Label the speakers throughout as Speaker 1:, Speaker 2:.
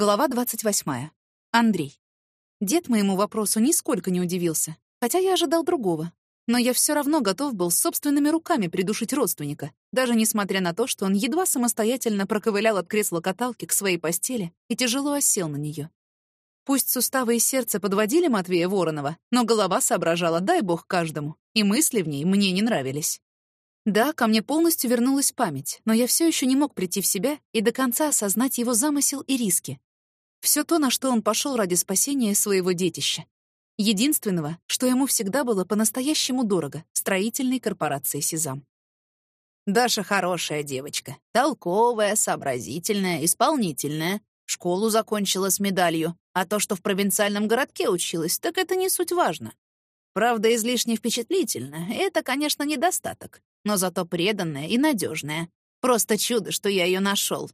Speaker 1: Глава 28. Андрей. Дед моему вопросу нисколько не удивился, хотя я ожидал другого. Но я все равно готов был собственными руками придушить родственника, даже несмотря на то, что он едва самостоятельно проковылял от кресла каталки к своей постели и тяжело осел на нее. Пусть суставы и сердце подводили Матвея Воронова, но голова соображала «дай бог каждому», и мысли в ней мне не нравились. Да, ко мне полностью вернулась память, но я все еще не мог прийти в себя и до конца осознать его замысел и риски. Все то, на что он пошел ради спасения своего детища. Единственного, что ему всегда было по-настоящему дорого — строительной корпорации «Сезам».
Speaker 2: Даша хорошая девочка. Толковая, сообразительная, исполнительная. Школу закончила с медалью. А то, что в провинциальном городке училась, так это не суть важно. Правда, излишне впечатлительно. Это, конечно, недостаток но зато преданная и надежная. Просто чудо, что я ее нашел.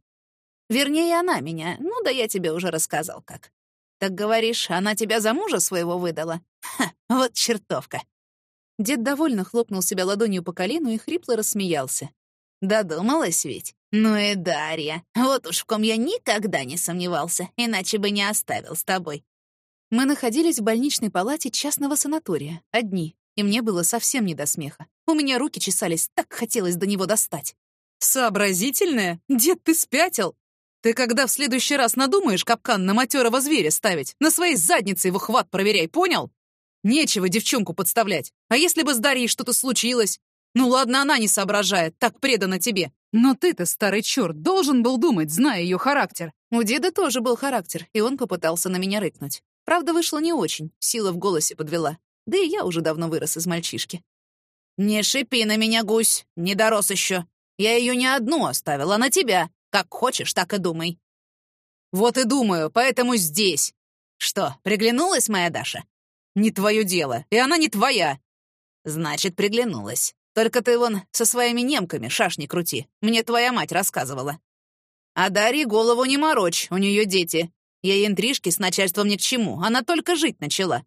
Speaker 2: Вернее, она меня. Ну да я тебе уже рассказал как. Так говоришь, она тебя за мужа своего выдала? Ха, вот чертовка.
Speaker 1: Дед довольно хлопнул себя ладонью по колену и хрипло рассмеялся.
Speaker 2: Додумалась ведь? Ну и Дарья. Вот уж в ком я никогда не сомневался, иначе бы не оставил с тобой.
Speaker 1: Мы находились в больничной палате частного санатория, одни, и мне было совсем не до смеха. У меня руки чесались, так хотелось до него достать. «Сообразительная? Дед, ты спятил? Ты когда в следующий раз надумаешь капкан на матерого зверя ставить, на своей заднице его хват проверяй, понял? Нечего девчонку подставлять. А если бы с Дарьей что-то случилось? Ну ладно, она не соображает, так предана тебе. Но ты-то, старый черт, должен был думать, зная ее характер. У деда тоже был характер, и он попытался на меня рыкнуть. Правда, вышло не очень, сила в голосе подвела. Да и я уже давно вырос из мальчишки.
Speaker 2: «Не шипи на меня, гусь, не дорос еще. Я ее не одну оставила, на тебя. Как хочешь, так и думай».
Speaker 1: «Вот и думаю, поэтому здесь».
Speaker 2: «Что, приглянулась моя Даша?»
Speaker 1: «Не твое дело, и она не твоя».
Speaker 2: «Значит, приглянулась. Только ты вон со своими немками шашни крути. Мне твоя мать рассказывала». «А Дарье голову не морочь, у нее дети. Ей интрижки с начальством ни к чему, она только жить начала.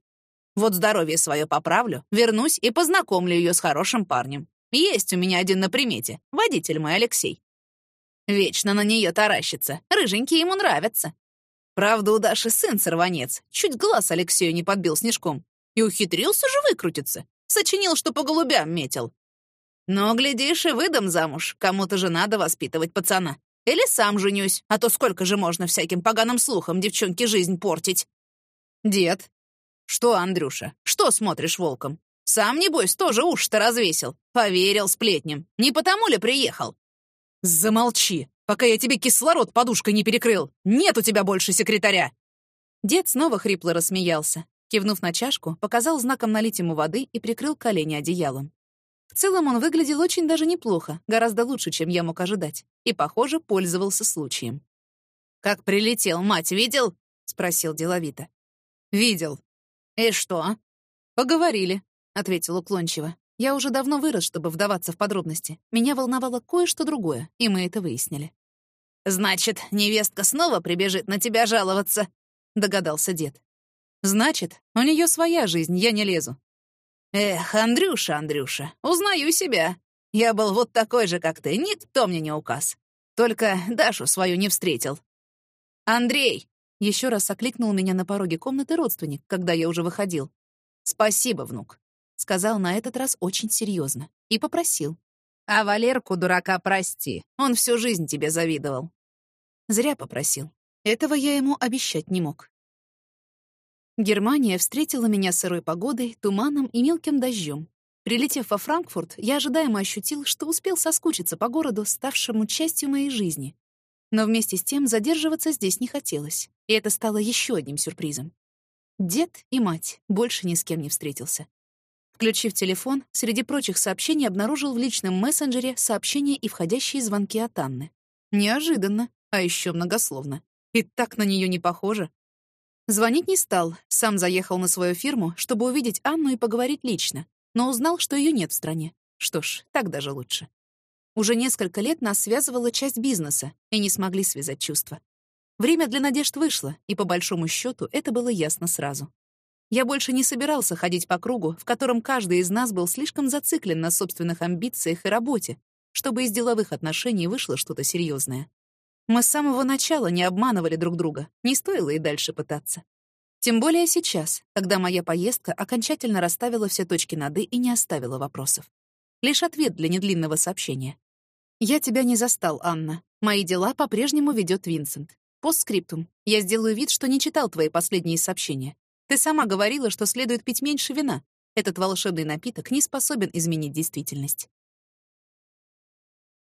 Speaker 2: Вот здоровье свое поправлю, вернусь и познакомлю ее с хорошим парнем. Есть у меня один на примете, водитель мой Алексей. Вечно на нее таращится, рыженькие ему нравятся. Правда, у Даши сын сорванец, чуть глаз Алексею не подбил снежком. И ухитрился же выкрутиться. Сочинил, что по голубям метил. Но, глядишь, и выдам замуж. Кому-то же надо воспитывать пацана. Или сам женюсь, а то сколько же можно всяким поганым слухам девчонке жизнь портить.
Speaker 1: Дед,
Speaker 2: «Что, Андрюша, что смотришь волком? Сам, небось, тоже уши-то развесил. Поверил сплетням. Не потому ли приехал?»
Speaker 1: «Замолчи, пока я тебе кислород подушкой не перекрыл. Нет у тебя больше секретаря!» Дед снова хрипло рассмеялся. Кивнув на чашку, показал знаком налить ему воды и прикрыл колени одеялом. В целом он выглядел очень даже неплохо, гораздо лучше, чем я мог ожидать, и, похоже, пользовался случаем.
Speaker 2: «Как прилетел, мать видел?» — спросил деловито.
Speaker 1: «Видел.
Speaker 2: «И что?»
Speaker 1: «Поговорили», — ответил уклончиво. Я уже давно вырос, чтобы вдаваться в подробности. Меня волновало кое-что другое, и мы это выяснили.
Speaker 2: «Значит, невестка снова прибежит на тебя жаловаться», — догадался дед.
Speaker 1: «Значит, у нее своя жизнь, я не лезу».
Speaker 2: «Эх, Андрюша, Андрюша, узнаю себя. Я был вот такой же, как ты, никто мне не указ. Только Дашу свою не встретил». «Андрей!» Еще раз окликнул меня на пороге комнаты родственник, когда я уже выходил. «Спасибо, внук», — сказал на этот раз очень серьезно и попросил. «А Валерку, дурака, прости. Он всю жизнь тебе завидовал». Зря попросил. Этого я ему обещать не мог. Германия встретила меня сырой погодой, туманом и мелким дождем. Прилетев во Франкфурт, я ожидаемо ощутил, что успел соскучиться по городу, ставшему частью моей жизни. Но вместе с тем задерживаться здесь не хотелось, и это стало еще одним сюрпризом. Дед и мать больше ни с кем не встретился. Включив телефон, среди прочих сообщений обнаружил в личном мессенджере сообщения и входящие звонки от Анны. Неожиданно, а еще многословно. И так на нее не похоже. Звонить не стал, сам заехал на свою фирму, чтобы увидеть Анну и поговорить лично, но узнал, что ее нет в стране. Что ж, так даже лучше. Уже несколько лет нас связывала часть бизнеса, и не смогли связать чувства. Время для надежд вышло, и по большому счету это было ясно сразу. Я больше не собирался ходить по кругу, в котором каждый из нас был слишком зациклен на собственных амбициях и работе, чтобы из деловых отношений вышло что-то серьезное.
Speaker 1: Мы с самого начала не обманывали друг друга, не стоило и дальше пытаться. Тем более сейчас, когда моя поездка окончательно расставила все точки над «и» и не оставила вопросов. Лишь ответ для недлинного сообщения. «Я тебя не застал, Анна. Мои дела по-прежнему ведет Винсент. Постскриптум. Я сделаю вид, что не читал твои последние сообщения. Ты сама говорила, что следует пить меньше вина. Этот волшебный напиток не способен изменить действительность.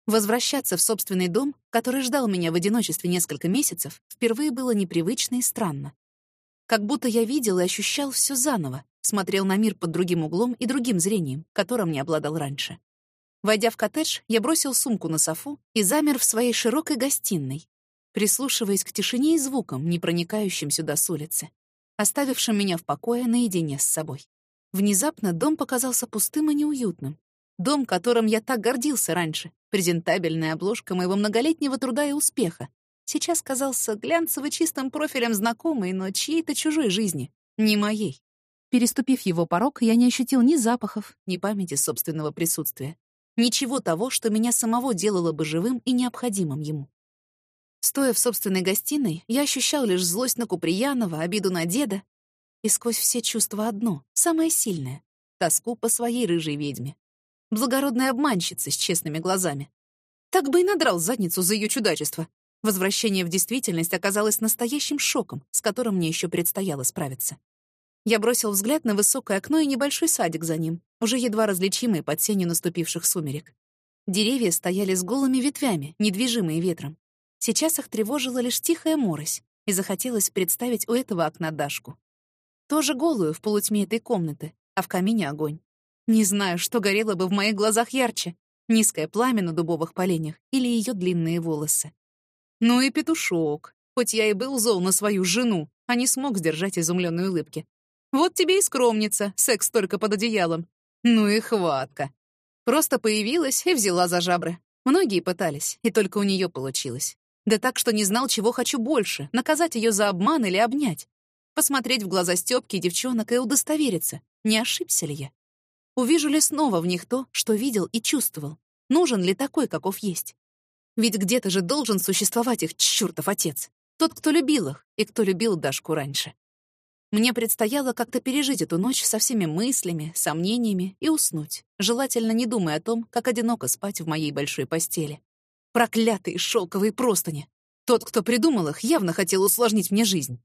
Speaker 1: Возвращаться в собственный дом, который ждал меня в одиночестве несколько месяцев, впервые было непривычно и странно. Как будто я видел и ощущал все заново, смотрел на мир под другим углом и другим зрением, которым не обладал раньше. Войдя в коттедж, я бросил сумку на софу и замер в своей широкой гостиной, прислушиваясь к тишине и звукам, не проникающим сюда с улицы, оставившим меня в покое наедине с собой. Внезапно дом показался пустым и неуютным. Дом, которым я так гордился раньше, презентабельная обложка моего многолетнего труда и успеха, сейчас казался глянцево чистым профилем знакомой, но чьей-то чужой жизни, не моей. Переступив его порог, я не ощутил ни запахов, ни памяти собственного присутствия. Ничего того, что меня самого делало бы живым и необходимым ему. Стоя в собственной гостиной, я ощущал лишь злость на Куприянова, обиду на деда, и сквозь все чувства одно, самое сильное — тоску по своей рыжей ведьме. Благородная обманщица с честными глазами. Так бы и надрал задницу за ее чудачество. Возвращение в действительность оказалось настоящим шоком, с которым мне еще предстояло справиться. Я бросил взгляд на высокое окно и небольшой садик за ним, уже едва различимый под сенью наступивших сумерек. Деревья стояли с голыми ветвями, недвижимые ветром. Сейчас их тревожила лишь тихая морось, и захотелось представить у этого окна Дашку. Тоже голую в полутьме этой комнаты, а в камине огонь. Не знаю, что горело бы в моих глазах ярче — низкое пламя на дубовых поленьях или ее длинные волосы. Ну и петушок. Хоть я и был зол на свою жену, а не смог сдержать изумленной улыбки. Вот тебе и скромница, секс только под одеялом. Ну и хватка. Просто появилась и взяла за жабры. Многие пытались, и только у нее получилось. Да так, что не знал, чего хочу больше — наказать ее за обман или обнять. Посмотреть в глаза Стёпки и девчонок и удостовериться, не ошибся ли я. Увижу ли снова в них то, что видел и чувствовал? Нужен ли такой, каков есть? Ведь где-то же должен существовать их чёртов отец. Тот, кто любил их, и кто любил Дашку раньше. Мне предстояло как-то пережить эту ночь со всеми мыслями, сомнениями и уснуть, желательно не думая о том, как одиноко спать в моей большой постели. Проклятые шелковые простыни! Тот, кто придумал их, явно хотел усложнить мне жизнь.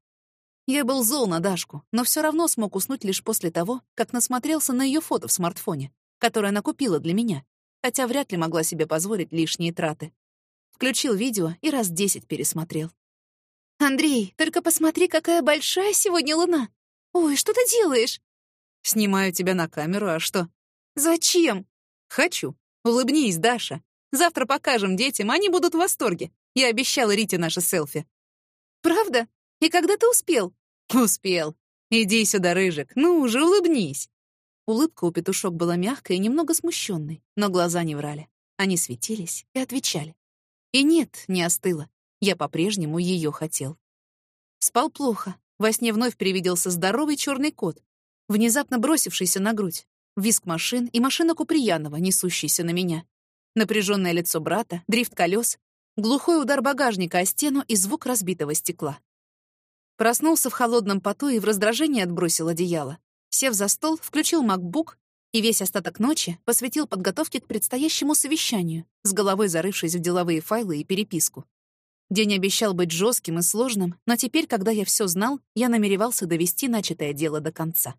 Speaker 1: Я был зол на Дашку, но все равно смог уснуть лишь после того, как насмотрелся на ее фото в смартфоне, которое она купила для меня, хотя вряд ли могла себе позволить лишние траты. Включил видео и раз десять пересмотрел. «Андрей, только посмотри, какая большая сегодня луна! Ой, что ты делаешь?» «Снимаю тебя на камеру, а что?» «Зачем?» «Хочу. Улыбнись, Даша. Завтра покажем детям, они будут в восторге. Я обещала Рите наше селфи». «Правда? И когда ты успел?» «Успел. Иди сюда, Рыжик. Ну уже улыбнись». Улыбка у петушок была мягкой и немного смущенной, но глаза не врали. Они светились и отвечали. И нет, не остыла. Я по-прежнему ее хотел. Спал плохо. Во сне вновь привиделся здоровый черный кот, внезапно бросившийся на грудь. Виск машин и машина Куприянова, несущаяся на меня. Напряженное лицо брата, дрифт колес, глухой удар багажника о стену и звук разбитого стекла. Проснулся в холодном поту и в раздражении отбросил одеяло. Сев за стол, включил MacBook и весь остаток ночи посвятил подготовке к предстоящему совещанию, с головой зарывшись в деловые файлы и переписку. День обещал быть жестким и сложным, но теперь, когда я все знал, я намеревался довести начатое дело до конца.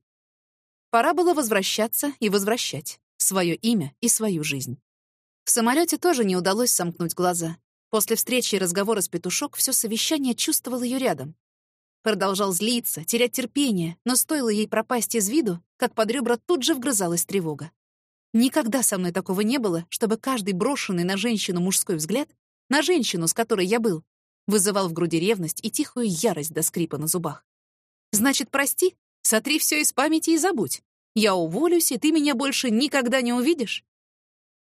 Speaker 1: Пора было возвращаться и возвращать свое имя и свою жизнь. В самолете тоже не удалось сомкнуть глаза. После встречи и разговора с петушок все совещание чувствовал ее рядом, Продолжал злиться, терять терпение, но стоило ей пропасть из виду, как под ребра тут же вгрызалась тревога. Никогда со мной такого не было, чтобы каждый брошенный на женщину мужской взгляд, на женщину, с которой я был, вызывал в груди ревность и тихую ярость до скрипа на зубах. «Значит, прости, сотри все из памяти и забудь. Я уволюсь, и ты меня больше никогда не увидишь».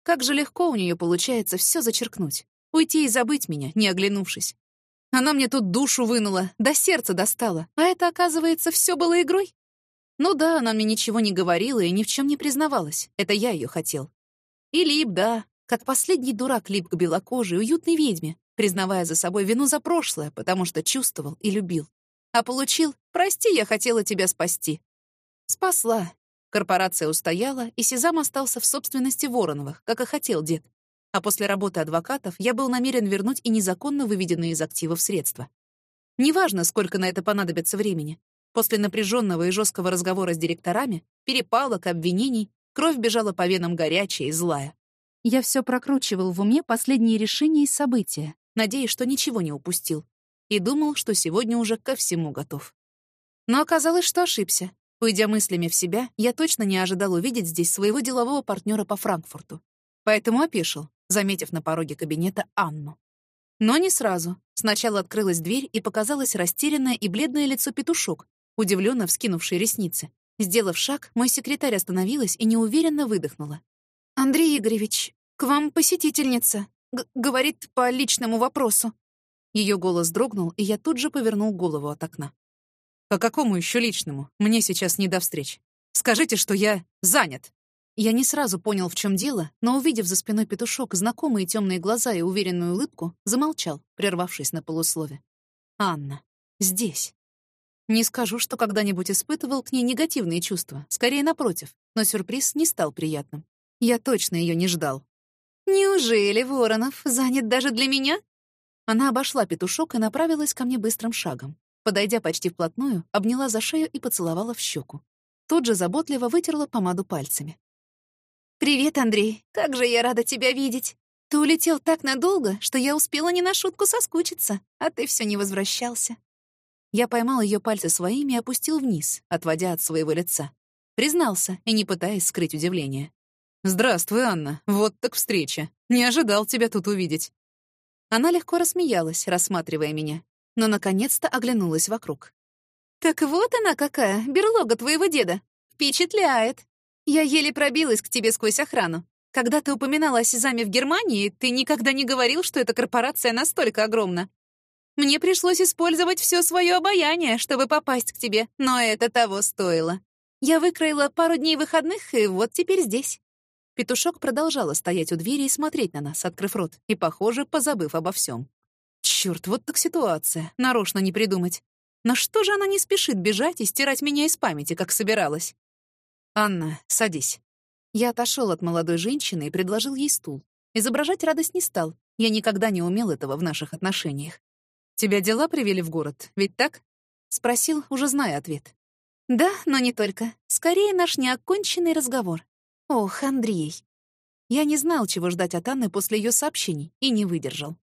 Speaker 1: Как же легко у нее получается все зачеркнуть, уйти и забыть меня, не оглянувшись. Она мне тут душу вынула, до сердца достала. А это, оказывается, все было игрой? Ну да, она мне ничего не говорила и ни в чем не признавалась. Это я ее хотел. И лип, да, как последний дурак лип к белокожей, уютной ведьме, признавая за собой вину за прошлое, потому что чувствовал и любил. А получил «Прости, я хотела тебя спасти». Спасла. Корпорация устояла, и Сезам остался в собственности Вороновых, как и хотел дед. А после работы адвокатов я был намерен вернуть и незаконно выведенные из активов средства. Неважно, сколько на это понадобится времени. После напряженного и жесткого разговора с директорами, перепалок, обвинений, кровь бежала по венам горячая и злая. Я все прокручивал в уме последние решения и события, надеясь, что ничего не упустил, и думал, что сегодня уже ко всему готов. Но оказалось, что ошибся. Уйдя мыслями в себя, я точно не ожидал увидеть здесь своего делового партнера по Франкфурту. Поэтому опешил, заметив на пороге кабинета Анну. Но не сразу. Сначала открылась дверь, и показалось растерянное и бледное лицо петушок, удивленно вскинувший ресницы. Сделав шаг, мой секретарь остановилась и неуверенно выдохнула. «Андрей Игоревич, к вам посетительница. Г говорит по личному вопросу». Ее голос дрогнул, и я тут же повернул голову от окна. «По какому еще личному? Мне сейчас не до встреч. Скажите, что я занят». Я не сразу понял, в чем дело, но, увидев за спиной петушок знакомые темные глаза и уверенную улыбку, замолчал, прервавшись на полуслове. «Анна. Здесь». Не скажу, что когда-нибудь испытывал к ней негативные чувства, скорее напротив, но сюрприз не стал приятным. Я точно ее не ждал. «Неужели Воронов занят даже для меня?» Она обошла петушок и направилась ко мне быстрым шагом. Подойдя почти вплотную, обняла за шею и поцеловала в щеку. Тут же заботливо вытерла помаду пальцами. «Привет, Андрей. Как же я рада тебя видеть. Ты улетел так надолго, что я успела не на шутку соскучиться, а ты все не возвращался». Я поймал ее пальцы своими и опустил вниз, отводя от своего лица. Признался и не пытаясь скрыть удивление. «Здравствуй, Анна. Вот так встреча. Не ожидал тебя тут увидеть». Она легко рассмеялась, рассматривая меня, но наконец-то оглянулась вокруг. «Так вот она какая, берлога твоего деда. Впечатляет. Я еле пробилась к тебе сквозь охрану. Когда ты упоминала о Сезаме в Германии, ты никогда не говорил, что эта корпорация настолько огромна. Мне пришлось использовать все свое обаяние, чтобы попасть к тебе, но это того стоило. Я выкроила пару дней выходных, и вот теперь здесь. Петушок продолжала стоять у двери и смотреть на нас, открыв рот, и, похоже, позабыв обо всем. Черт, вот так ситуация. Нарочно не придумать. Но что же она не спешит бежать и стирать меня из памяти, как собиралась? «Анна, садись». Я отошел от молодой женщины и предложил ей стул. Изображать радость не стал. Я никогда не умел этого в наших отношениях. «Тебя дела привели в город, ведь так?» Спросил, уже зная ответ. «Да, но не только. Скорее, наш неоконченный разговор. Ох, Андрей. Я не знал, чего ждать от Анны после ее сообщений, и не выдержал.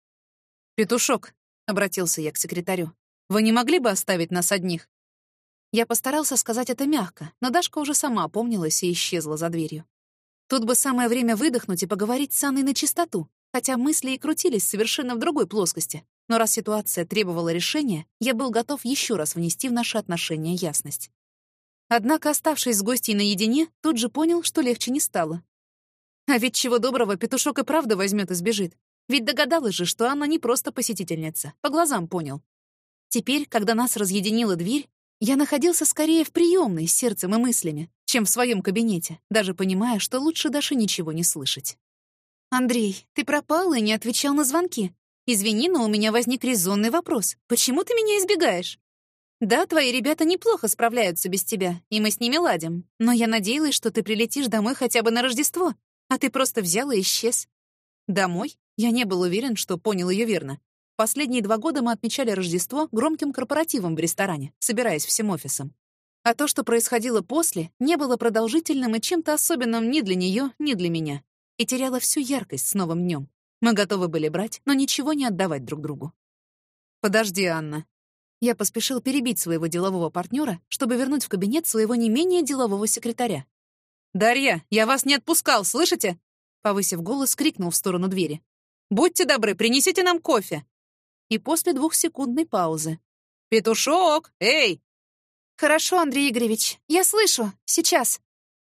Speaker 1: «Петушок», — обратился я к секретарю, — «вы не могли бы оставить нас одних?» Я постарался сказать это мягко, но Дашка уже сама опомнилась и исчезла за дверью. Тут бы самое время выдохнуть и поговорить с Анной на чистоту, хотя мысли и крутились совершенно в другой плоскости. Но раз ситуация требовала решения, я был готов еще раз внести в наши отношения ясность. Однако, оставшись с гостьей наедине, тут же понял, что легче не стало. А ведь чего доброго, петушок и правда возьмет и сбежит. Ведь догадалась же, что она не просто посетительница, по глазам понял. Теперь, когда нас разъединила дверь, я находился скорее в приемной с сердцем и мыслями, чем в своем кабинете, даже понимая, что лучше Даши ничего не слышать. «Андрей, ты пропал и не отвечал на звонки. Извини, но у меня возник резонный вопрос. Почему ты меня избегаешь?» Да, твои ребята неплохо справляются без тебя, и мы с ними ладим. Но я надеялась, что ты прилетишь домой хотя бы на Рождество, а ты просто взял и исчез. Домой? Я не был уверен, что понял ее верно. Последние два года мы отмечали Рождество громким корпоративом в ресторане, собираясь всем офисом. А то, что происходило после, не было продолжительным и чем-то особенным ни для нее, ни для меня. И теряло всю яркость с новым днем. Мы готовы были брать, но ничего не отдавать друг другу. «Подожди, Анна», я поспешил перебить своего делового партнера, чтобы вернуть в кабинет своего не менее делового секретаря. «Дарья, я вас не отпускал, слышите?» Повысив голос, крикнул в сторону двери. «Будьте добры, принесите нам кофе!» И после двухсекундной паузы. «Петушок! Эй!» «Хорошо, Андрей Игоревич, я слышу. Сейчас».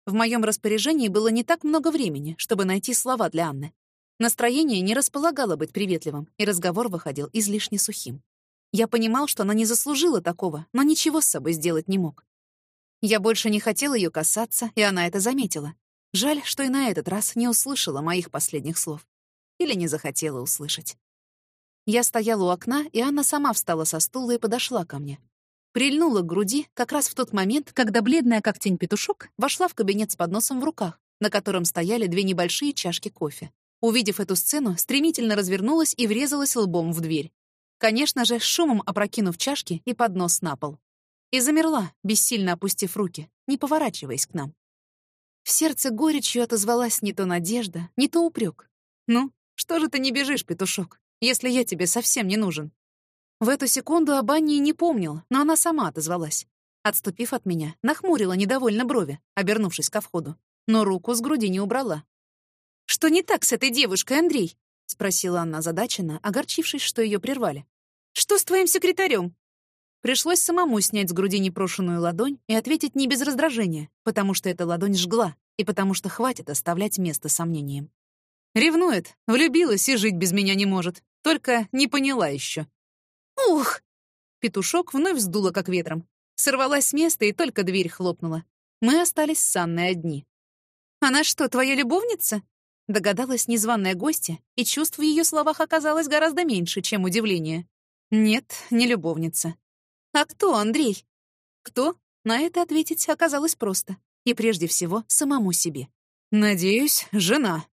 Speaker 1: В моем распоряжении было не так много времени, чтобы найти слова для Анны. Настроение не располагало быть приветливым, и разговор выходил излишне сухим. Я понимал, что она не заслужила такого, но ничего с собой сделать не мог. Я больше не хотел ее касаться, и она это заметила. Жаль, что и на этот раз не услышала моих последних слов. Или не захотела услышать. Я стояла у окна, и Анна сама встала со стула и подошла ко мне. Прильнула к груди как раз в тот момент, когда бледная как тень петушок вошла в кабинет с подносом в руках, на котором стояли две небольшие чашки кофе. Увидев эту сцену, стремительно развернулась и врезалась лбом в дверь. Конечно же, шумом опрокинув чашки и поднос на пол. И замерла, бессильно опустив руки, не поворачиваясь к нам. В сердце горечью отозвалась не то надежда, не то упрек. «Ну, что же ты не бежишь, петушок, если я тебе совсем не нужен?» В эту секунду об Анне не помнил, но она сама отозвалась. Отступив от меня, нахмурила недовольно брови, обернувшись ко входу, но руку с груди не убрала. «Что не так с этой девушкой, Андрей?» — спросила Анна озадаченно, огорчившись, что ее прервали. «Что с твоим секретарем?» Пришлось самому снять с груди непрошенную ладонь и ответить не без раздражения, потому что эта ладонь жгла, и потому что хватит оставлять место сомнениям. Ревнует, влюбилась и жить без меня не может. Только не поняла еще. «Ух!» Петушок вновь сдуло как ветром. Сорвалась с места и только дверь хлопнула. Мы остались с Анной одни. «Она что, твоя любовница?» Догадалась незваная гостья, и чувств в ее словах оказалось гораздо меньше, чем удивление. «Нет, не любовница». «А кто, Андрей?» «Кто?» На это ответить оказалось просто. И прежде всего самому себе. «Надеюсь, жена»,